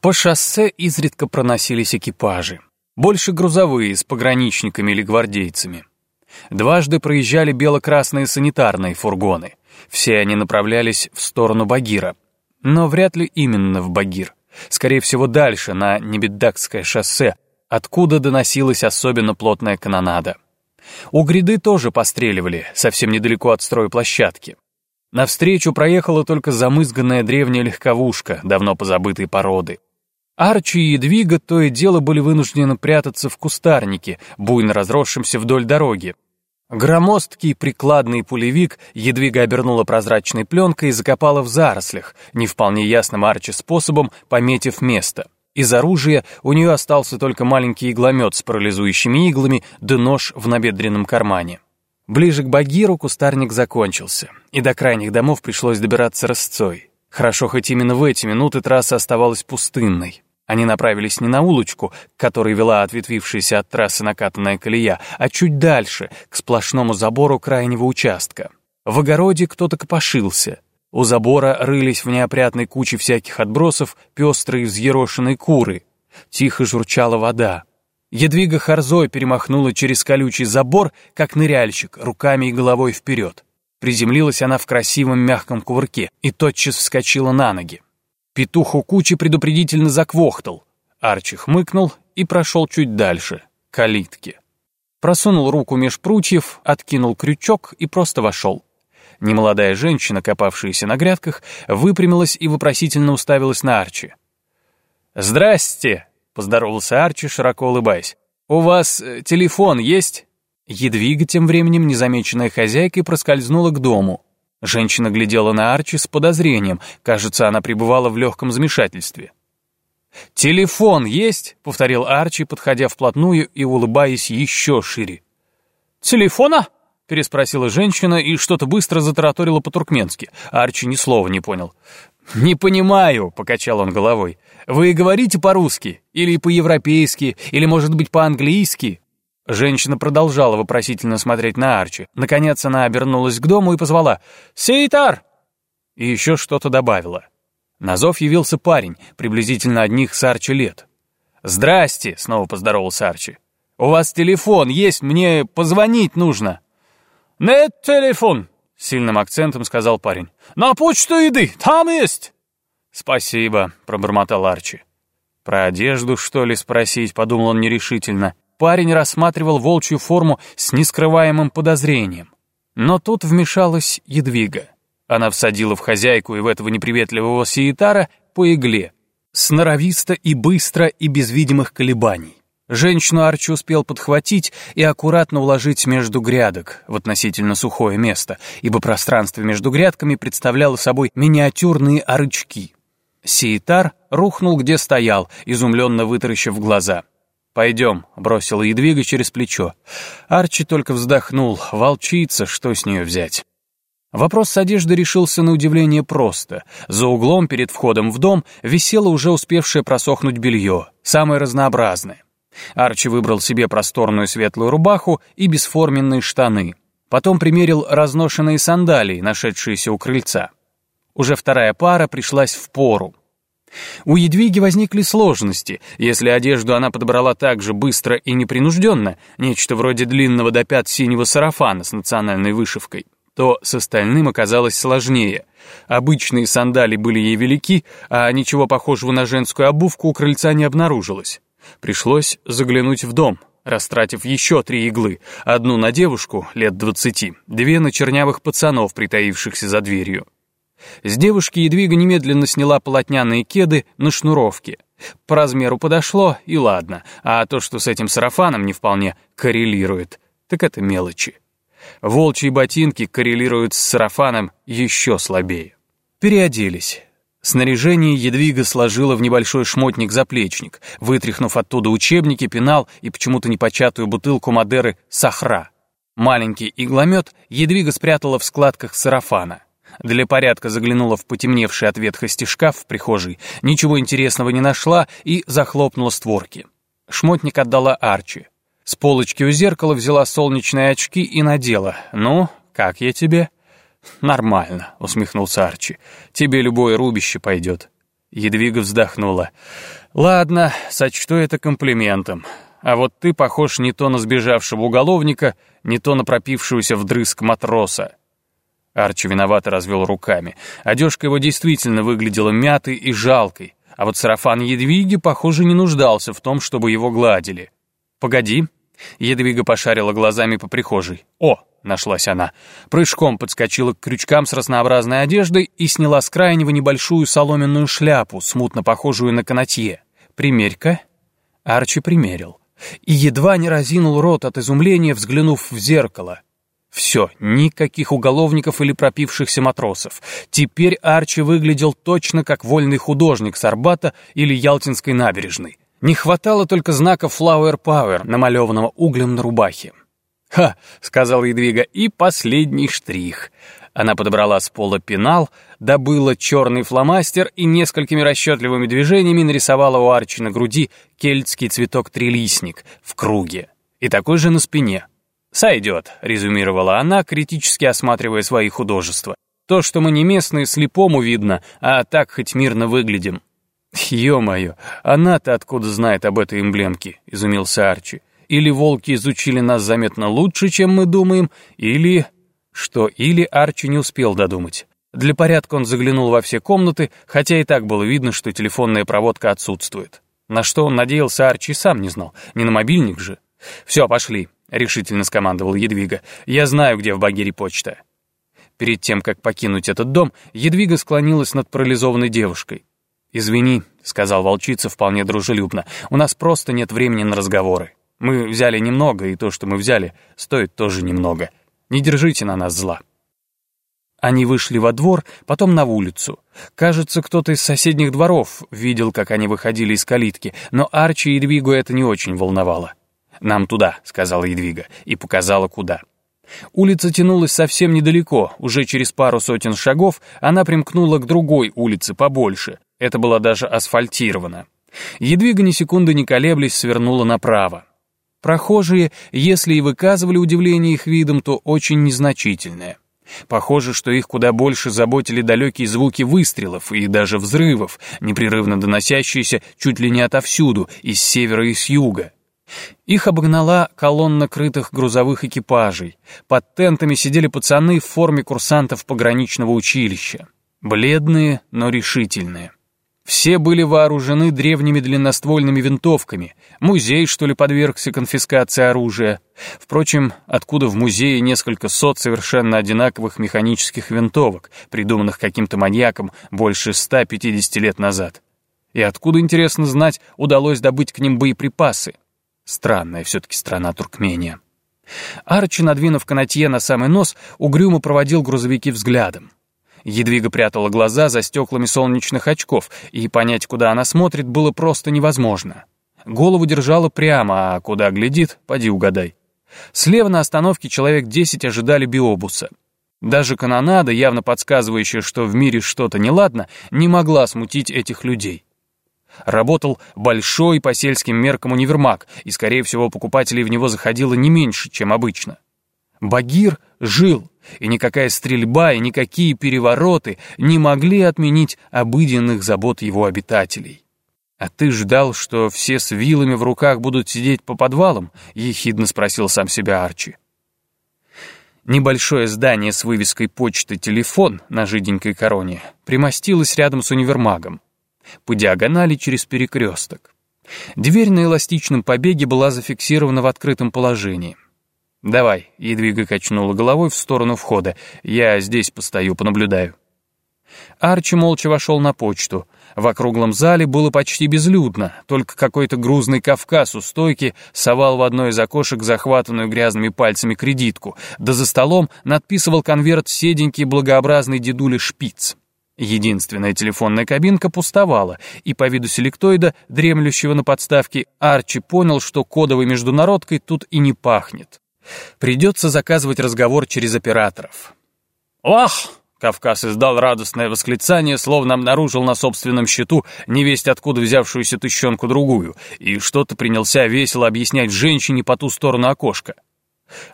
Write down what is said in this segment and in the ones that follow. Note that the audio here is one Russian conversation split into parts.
По шоссе изредка проносились экипажи. Больше грузовые, с пограничниками или гвардейцами. Дважды проезжали бело-красные санитарные фургоны. Все они направлялись в сторону Багира. Но вряд ли именно в Багир. Скорее всего, дальше, на Небеддакское шоссе, откуда доносилась особенно плотная канонада. У гряды тоже постреливали, совсем недалеко от стройплощадки. Навстречу проехала только замызганная древняя легковушка, давно позабытой породы. Арчи и Едвига то и дело были вынуждены прятаться в кустарнике, буйно разросшемся вдоль дороги. Громоздкий прикладный пулевик Едвига обернула прозрачной пленкой и закопала в зарослях, не вполне ясным Арчи способом пометив место. Из оружия у нее остался только маленький игломет с парализующими иглами да нож в набедренном кармане. Ближе к Багиру кустарник закончился, и до крайних домов пришлось добираться рысцой. Хорошо, хоть именно в эти минуты трасса оставалась пустынной. Они направились не на улочку, к которой вела ответвившаяся от трассы накатанная колея, а чуть дальше, к сплошному забору крайнего участка. В огороде кто-то копошился. У забора рылись в неопрятной куче всяких отбросов пестрые взъерошенные куры. Тихо журчала вода. Едвига Харзой перемахнула через колючий забор, как ныряльщик, руками и головой вперед. Приземлилась она в красивом мягком кувырке и тотчас вскочила на ноги. Петух у кучи предупредительно заквохтал. Арчи хмыкнул и прошел чуть дальше, к калитке. Просунул руку меж прутьев, откинул крючок и просто вошел. Немолодая женщина, копавшаяся на грядках, выпрямилась и вопросительно уставилась на Арчи. «Здрасте!» — поздоровался Арчи, широко улыбаясь. «У вас э, телефон есть?» Едвига, тем временем, незамеченная хозяйкой, проскользнула к дому. Женщина глядела на Арчи с подозрением. Кажется, она пребывала в легком замешательстве. «Телефон есть?» — повторил Арчи, подходя вплотную и улыбаясь еще шире. «Телефона?» — переспросила женщина и что-то быстро затараторила по-туркменски. Арчи ни слова не понял. «Не понимаю», — покачал он головой. «Вы говорите по-русски? Или по-европейски? Или, может быть, по-английски?» Женщина продолжала вопросительно смотреть на Арчи. Наконец она обернулась к дому и позвала «Сейтар!» И еще что-то добавила. На зов явился парень, приблизительно одних с Арчи лет. «Здрасте!» — снова поздоровался Арчи. «У вас телефон есть, мне позвонить нужно». «Нет телефон!» — сильным акцентом сказал парень. «На почту иди, там есть!» «Спасибо», — пробормотал Арчи. «Про одежду, что ли, спросить?» — подумал он нерешительно парень рассматривал волчью форму с нескрываемым подозрением. Но тут вмешалась Едвига. Она всадила в хозяйку и в этого неприветливого сиетара по игле. Сноровисто и быстро и без видимых колебаний. Женщину Арчи успел подхватить и аккуратно уложить между грядок в относительно сухое место, ибо пространство между грядками представляло собой миниатюрные орычки. Сиетар рухнул где стоял, изумленно вытаращив глаза. «Пойдем», — бросила Едвига через плечо. Арчи только вздохнул. Волчица, что с нее взять? Вопрос с одеждой решился на удивление просто. За углом перед входом в дом висело уже успевшее просохнуть белье, самое разнообразное. Арчи выбрал себе просторную светлую рубаху и бесформенные штаны. Потом примерил разношенные сандалии, нашедшиеся у крыльца. Уже вторая пара пришлась в пору. У Едвиги возникли сложности, если одежду она подобрала так же быстро и непринужденно, нечто вроде длинного до пят синего сарафана с национальной вышивкой, то с остальным оказалось сложнее. Обычные сандали были ей велики, а ничего похожего на женскую обувку у крыльца не обнаружилось. Пришлось заглянуть в дом, растратив еще три иглы, одну на девушку лет двадцати, две на чернявых пацанов, притаившихся за дверью. С девушки Едвига немедленно сняла полотняные кеды на шнуровке. По размеру подошло, и ладно, а то, что с этим сарафаном не вполне коррелирует, так это мелочи. Волчьи ботинки коррелируют с сарафаном еще слабее. Переоделись. Снаряжение Едвига сложила в небольшой шмотник-заплечник, вытряхнув оттуда учебники, пенал и почему-то непочатую бутылку Мадеры «Сахра». Маленький игломет Едвига спрятала в складках сарафана. Для порядка заглянула в потемневший от ветхости шкаф в прихожей, ничего интересного не нашла и захлопнула створки. Шмотник отдала Арчи. С полочки у зеркала взяла солнечные очки и надела. «Ну, как я тебе?» «Нормально», — усмехнулся Арчи. «Тебе любое рубище пойдет». Едвига вздохнула. «Ладно, сочту это комплиментом. А вот ты похож не то на сбежавшего уголовника, не то на пропившегося вдрызг матроса». Арчи виновато развел руками. Одежка его действительно выглядела мятой и жалкой, а вот сарафан Едвиги, похоже, не нуждался в том, чтобы его гладили. «Погоди». Едвига пошарила глазами по прихожей. «О, нашлась она. Прыжком подскочила к крючкам с разнообразной одеждой и сняла с крайнего небольшую соломенную шляпу, смутно похожую на канатье. «Примерь-ка». Арчи примерил. И едва не разинул рот от изумления, взглянув в зеркало. Все, никаких уголовников или пропившихся матросов. Теперь Арчи выглядел точно как вольный художник с Арбата или Ялтинской набережной. Не хватало только знака Flower Power, намалеванного углем на рубахе. «Ха!» — сказал Едвига, — «и последний штрих». Она подобрала с пола пенал, добыла черный фломастер и несколькими расчетливыми движениями нарисовала у Арчи на груди кельтский цветок-трилистник в круге и такой же на спине. «Сойдет», — резюмировала она, критически осматривая свои художества. «То, что мы не местные, слепому видно, а так хоть мирно выглядим». «Ё-моё, она-то откуда знает об этой эмблемке?» — изумился Арчи. Или волки изучили нас заметно лучше, чем мы думаем, или... Что или Арчи не успел додумать. Для порядка он заглянул во все комнаты, хотя и так было видно, что телефонная проводка отсутствует. На что он надеялся, Арчи сам не знал. Не на мобильник же. «Все, пошли», — решительно скомандовал Едвига. «Я знаю, где в Багире почта». Перед тем, как покинуть этот дом, Едвига склонилась над парализованной девушкой. «Извини», — сказал волчица вполне дружелюбно, — «у нас просто нет времени на разговоры». Мы взяли немного, и то, что мы взяли, стоит тоже немного. Не держите на нас зла». Они вышли во двор, потом на улицу. Кажется, кто-то из соседних дворов видел, как они выходили из калитки, но Арчи и Едвигу это не очень волновало. «Нам туда», — сказала Едвига, и показала, куда. Улица тянулась совсем недалеко, уже через пару сотен шагов она примкнула к другой улице побольше. Это была даже асфальтирована. Едвига ни секунды не колеблясь свернула направо. Прохожие, если и выказывали удивление их видом, то очень незначительное. Похоже, что их куда больше заботили далекие звуки выстрелов и даже взрывов, непрерывно доносящиеся чуть ли не отовсюду, из севера и с юга. Их обогнала колонна крытых грузовых экипажей. Под тентами сидели пацаны в форме курсантов пограничного училища. Бледные, но решительные. Все были вооружены древними длинноствольными винтовками. Музей, что ли, подвергся конфискации оружия. Впрочем, откуда в музее несколько сот совершенно одинаковых механических винтовок, придуманных каким-то маньяком больше 150 лет назад? И откуда, интересно знать, удалось добыть к ним боеприпасы? Странная все-таки страна Туркмения. Арчи, надвинув канатье на самый нос, угрюмо проводил грузовики взглядом. Едвига прятала глаза за стеклами солнечных очков, и понять, куда она смотрит, было просто невозможно. Голову держала прямо, а куда глядит, поди угадай. Слева на остановке человек десять ожидали биобуса. Даже канонада, явно подсказывающая, что в мире что-то неладно, не могла смутить этих людей. Работал большой по сельским меркам универмаг, и, скорее всего, покупателей в него заходило не меньше, чем обычно. Багир жил, и никакая стрельба и никакие перевороты не могли отменить обыденных забот его обитателей. «А ты ждал, что все с вилами в руках будут сидеть по подвалам?» — ехидно спросил сам себя Арчи. Небольшое здание с вывеской почты «Телефон» на жиденькой короне примостилось рядом с универмагом, по диагонали через перекресток. Дверь на эластичном побеге была зафиксирована в открытом положении — «Давай», — Едвига качнула головой в сторону входа. «Я здесь постою, понаблюдаю». Арчи молча вошел на почту. В округлом зале было почти безлюдно, только какой-то грузный Кавказ у стойки совал в одно из окошек захватанную грязными пальцами кредитку, да за столом надписывал конверт седенький благообразный дедуля Шпиц. Единственная телефонная кабинка пустовала, и по виду селектоида, дремлющего на подставке, Арчи понял, что кодовой международкой тут и не пахнет. Придется заказывать разговор через операторов. «Ох!» — Кавказ издал радостное восклицание, словно обнаружил на собственном счету невесть откуда взявшуюся тыщенку другую, и что-то принялся весело объяснять женщине по ту сторону окошка.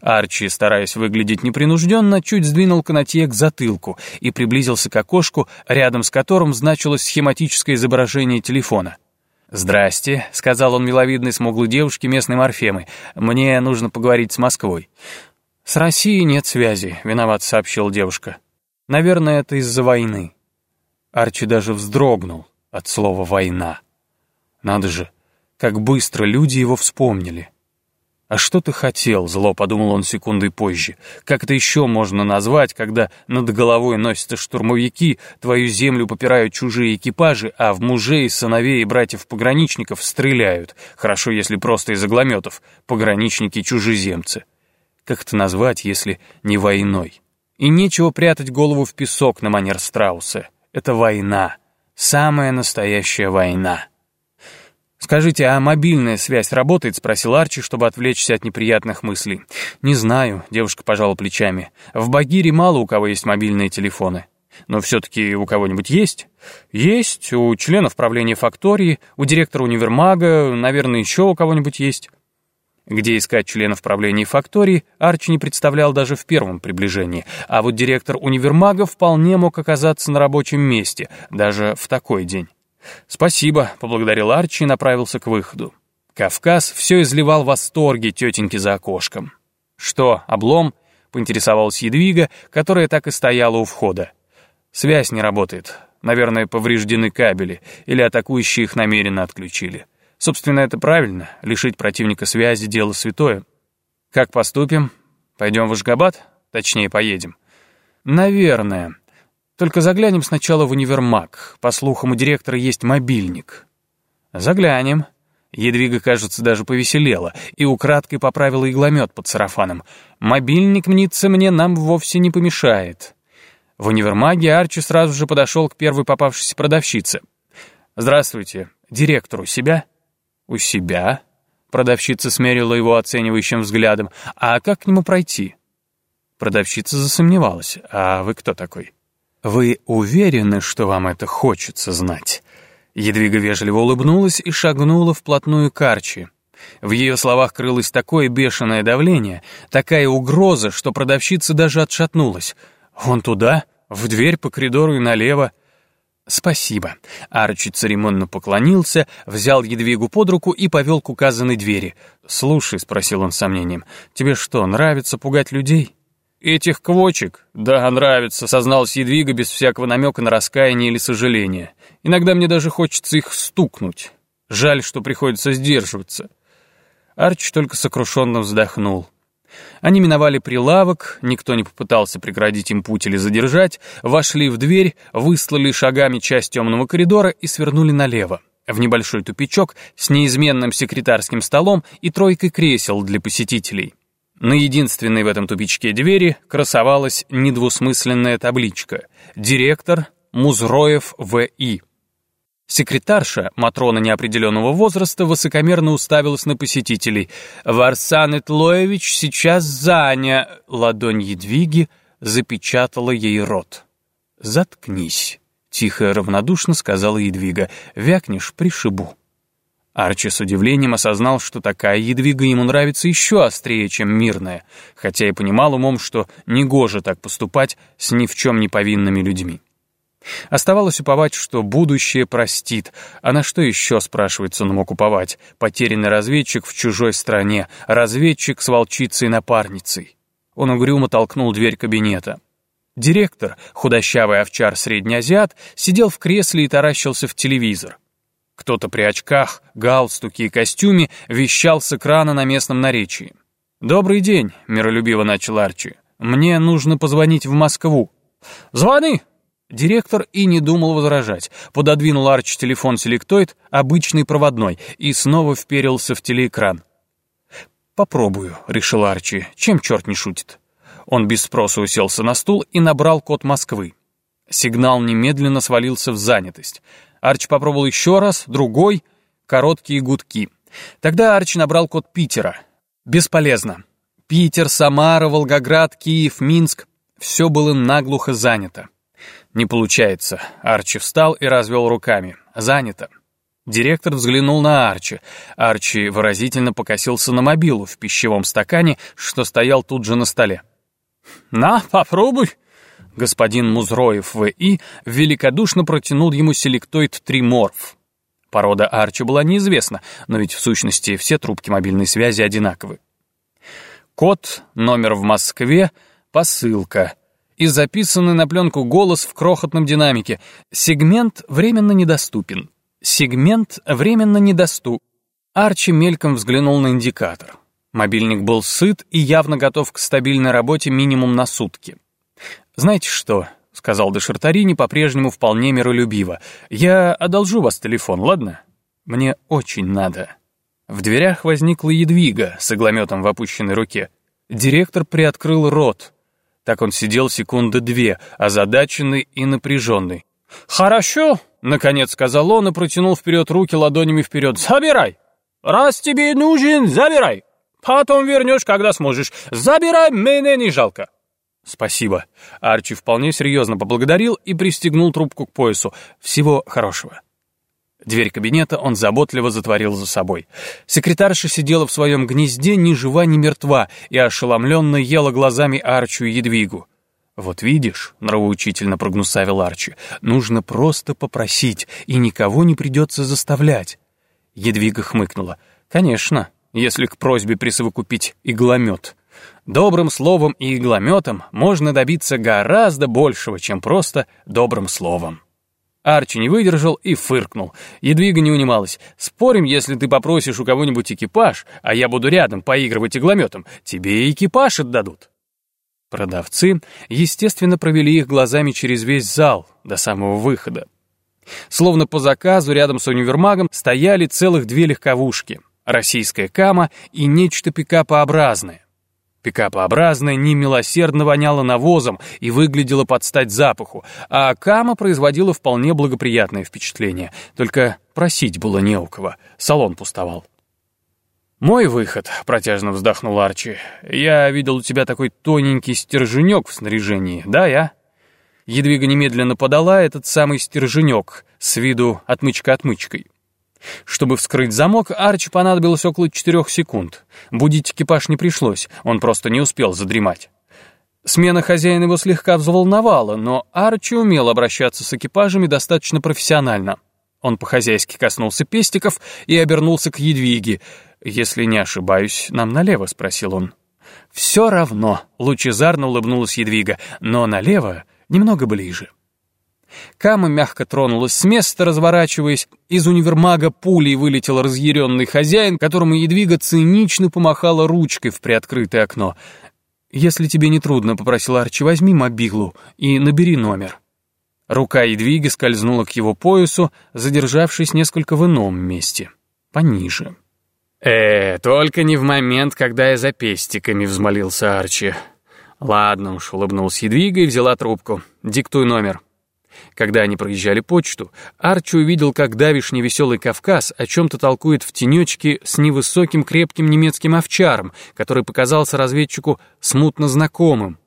Арчи, стараясь выглядеть непринужденно, чуть сдвинул канатье к затылку и приблизился к окошку, рядом с которым значилось схематическое изображение телефона. «Здрасте», — сказал он миловидной смуглой девушке местной морфемы. «Мне нужно поговорить с Москвой». «С Россией нет связи», — виноват сообщила девушка. «Наверное, это из-за войны». Арчи даже вздрогнул от слова «война». Надо же, как быстро люди его вспомнили. «А что ты хотел?» — зло подумал он секундой позже. «Как это еще можно назвать, когда над головой носятся штурмовики, твою землю попирают чужие экипажи, а в мужей, сыновей и братьев-пограничников стреляют? Хорошо, если просто из оглометов. Пограничники-чужеземцы. Как это назвать, если не войной? И нечего прятать голову в песок на манер страуса. Это война. Самая настоящая война». «Скажите, а мобильная связь работает?» — спросил Арчи, чтобы отвлечься от неприятных мыслей. «Не знаю», — девушка пожала плечами. «В Багире мало у кого есть мобильные телефоны». «Но все-таки у кого-нибудь есть?» «Есть, у членов правления фактории, у директора универмага, наверное, еще у кого-нибудь есть». Где искать членов правления фактории, Арчи не представлял даже в первом приближении, а вот директор универмага вполне мог оказаться на рабочем месте, даже в такой день. «Спасибо», — поблагодарил Арчи и направился к выходу. Кавказ все изливал восторги тетеньки за окошком. «Что, облом?» — поинтересовалась Едвига, которая так и стояла у входа. «Связь не работает. Наверное, повреждены кабели, или атакующие их намеренно отключили. Собственно, это правильно. Лишить противника связи — дело святое. Как поступим? Пойдем в Ашгабад? Точнее, поедем». «Наверное», только заглянем сначала в универмаг. По слухам, у директора есть мобильник. Заглянем. Едвига, кажется, даже повеселела и украдкой поправила игломет под сарафаном. Мобильник, мнится мне, нам вовсе не помешает. В универмаге Арчи сразу же подошел к первой попавшейся продавщице. «Здравствуйте. Директор у себя?» «У себя?» Продавщица смерила его оценивающим взглядом. «А как к нему пройти?» Продавщица засомневалась. «А вы кто такой?» «Вы уверены, что вам это хочется знать?» Едвига вежливо улыбнулась и шагнула вплотную к Арчи. В ее словах крылось такое бешеное давление, такая угроза, что продавщица даже отшатнулась. «Вон туда, в дверь по коридору и налево». «Спасибо». Арчи церемонно поклонился, взял Едвигу под руку и повел к указанной двери. «Слушай», — спросил он с сомнением, — «тебе что, нравится пугать людей?» «Этих квочек?» «Да, нравится», — созналась Едвига без всякого намека на раскаяние или сожаление. «Иногда мне даже хочется их стукнуть. Жаль, что приходится сдерживаться». Арч только сокрушенно вздохнул. Они миновали прилавок, никто не попытался преградить им путь или задержать, вошли в дверь, выслали шагами часть темного коридора и свернули налево, в небольшой тупичок с неизменным секретарским столом и тройкой кресел для посетителей. На единственной в этом тупичке двери красовалась недвусмысленная табличка «Директор Музроев В.И». Секретарша, Матрона неопределенного возраста, высокомерно уставилась на посетителей. «Варсан Итлоевич сейчас заня...» Ладонь Едвиги запечатала ей рот. «Заткнись», — тихо и равнодушно сказала Едвига. «Вякнешь, пришибу». Арчи с удивлением осознал, что такая едвига ему нравится еще острее, чем мирная, хотя и понимал умом, что негоже так поступать с ни в чем не повинными людьми. Оставалось уповать, что будущее простит. А на что еще, спрашивается, он мог уповать? Потерянный разведчик в чужой стране, разведчик с волчицей-напарницей. Он угрюмо толкнул дверь кабинета. Директор, худощавый овчар-среднеазиат, сидел в кресле и таращился в телевизор. Кто-то при очках, галстуке и костюме вещал с экрана на местном наречии. «Добрый день», — миролюбиво начал Арчи. «Мне нужно позвонить в Москву». «Звони!» Директор и не думал возражать. Пододвинул Арчи телефон селектоид, обычный проводной, и снова вперился в телеэкран. «Попробую», — решил Арчи, чем черт не шутит. Он без спроса уселся на стул и набрал код Москвы. Сигнал немедленно свалился в занятость. Арч попробовал еще раз, другой, короткие гудки. Тогда Арч набрал код Питера. Бесполезно. Питер, Самара, Волгоград, Киев, Минск — все было наглухо занято. Не получается. Арчи встал и развел руками. Занято. Директор взглянул на Арчи. Арчи выразительно покосился на мобилу в пищевом стакане, что стоял тут же на столе. «На, попробуй!» Господин Музроев В.И. великодушно протянул ему селектоид Триморф. Порода Арчи была неизвестна, но ведь в сущности все трубки мобильной связи одинаковы. Код, номер в Москве, посылка. И записанный на пленку голос в крохотном динамике. Сегмент временно недоступен. Сегмент временно недоступен. Арчи мельком взглянул на индикатор. Мобильник был сыт и явно готов к стабильной работе минимум на сутки. «Знаете что?» — сказал Дешартарини по-прежнему вполне миролюбиво. «Я одолжу вас телефон, ладно? Мне очень надо». В дверях возникла едвига с иглометом в опущенной руке. Директор приоткрыл рот. Так он сидел секунды две, озадаченный и напряженный. «Хорошо», — наконец сказал он и протянул вперед руки ладонями вперед. «Забирай! Раз тебе нужен, забирай! Потом вернешь, когда сможешь. Забирай, мне не жалко!» «Спасибо». Арчи вполне серьезно поблагодарил и пристегнул трубку к поясу. «Всего хорошего». Дверь кабинета он заботливо затворил за собой. Секретарша сидела в своем гнезде ни жива, ни мертва и ошеломленно ела глазами Арчу и Едвигу. «Вот видишь», — нравоучительно прогнусавил Арчи, «нужно просто попросить, и никого не придется заставлять». Едвига хмыкнула. «Конечно, если к просьбе присовокупить игломет». Добрым словом и иглометом можно добиться гораздо большего, чем просто добрым словом. Арчи не выдержал и фыркнул. Едвига не унималась. «Спорим, если ты попросишь у кого-нибудь экипаж, а я буду рядом поигрывать иглометом, тебе и экипаж отдадут». Продавцы, естественно, провели их глазами через весь зал до самого выхода. Словно по заказу рядом с универмагом стояли целых две легковушки — российская кама и нечто пикапообразное. Пикапообразная немилосердно воняла навозом и выглядела под стать запаху, а Кама производила вполне благоприятное впечатление, только просить было не у кого, салон пустовал. «Мой выход», — протяжно вздохнул Арчи. «Я видел у тебя такой тоненький стерженек в снаряжении, да, я?» Едвига немедленно подала этот самый стерженек, с виду отмычка отмычкой. Чтобы вскрыть замок, Арчи понадобилось около четырех секунд. Будить экипаж не пришлось, он просто не успел задремать. Смена хозяина его слегка взволновала, но Арчи умел обращаться с экипажами достаточно профессионально. Он по-хозяйски коснулся пестиков и обернулся к Едвиге. «Если не ошибаюсь, нам налево?» — спросил он. «Все равно», — лучезарно улыбнулась Едвига, «но налево немного ближе». Кама мягко тронулась с места, разворачиваясь. Из универмага пулей вылетел разъяренный хозяин, которому Едвига цинично помахала ручкой в приоткрытое окно. «Если тебе не трудно, — попросил Арчи, — возьми мобилу и набери номер». Рука Едвиги скользнула к его поясу, задержавшись несколько в ином месте, пониже. «Э, только не в момент, когда я за пестиками», — взмолился Арчи. «Ладно уж», — улыбнулась Едвига и взяла трубку. «Диктуй номер». Когда они проезжали почту, Арчи увидел, как давишний веселый Кавказ о чем-то толкует в тенечке с невысоким крепким немецким овчаром, который показался разведчику смутно знакомым.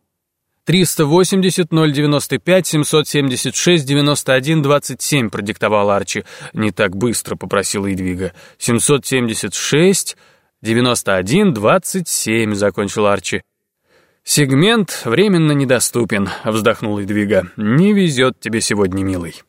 380-095-776-91-27 продиктовал Арчи. «Не так быстро», — попросил Едвига. «776, 91-27», — закончил Арчи. «Сегмент временно недоступен», — вздохнул Едвига. «Не везет тебе сегодня, милый».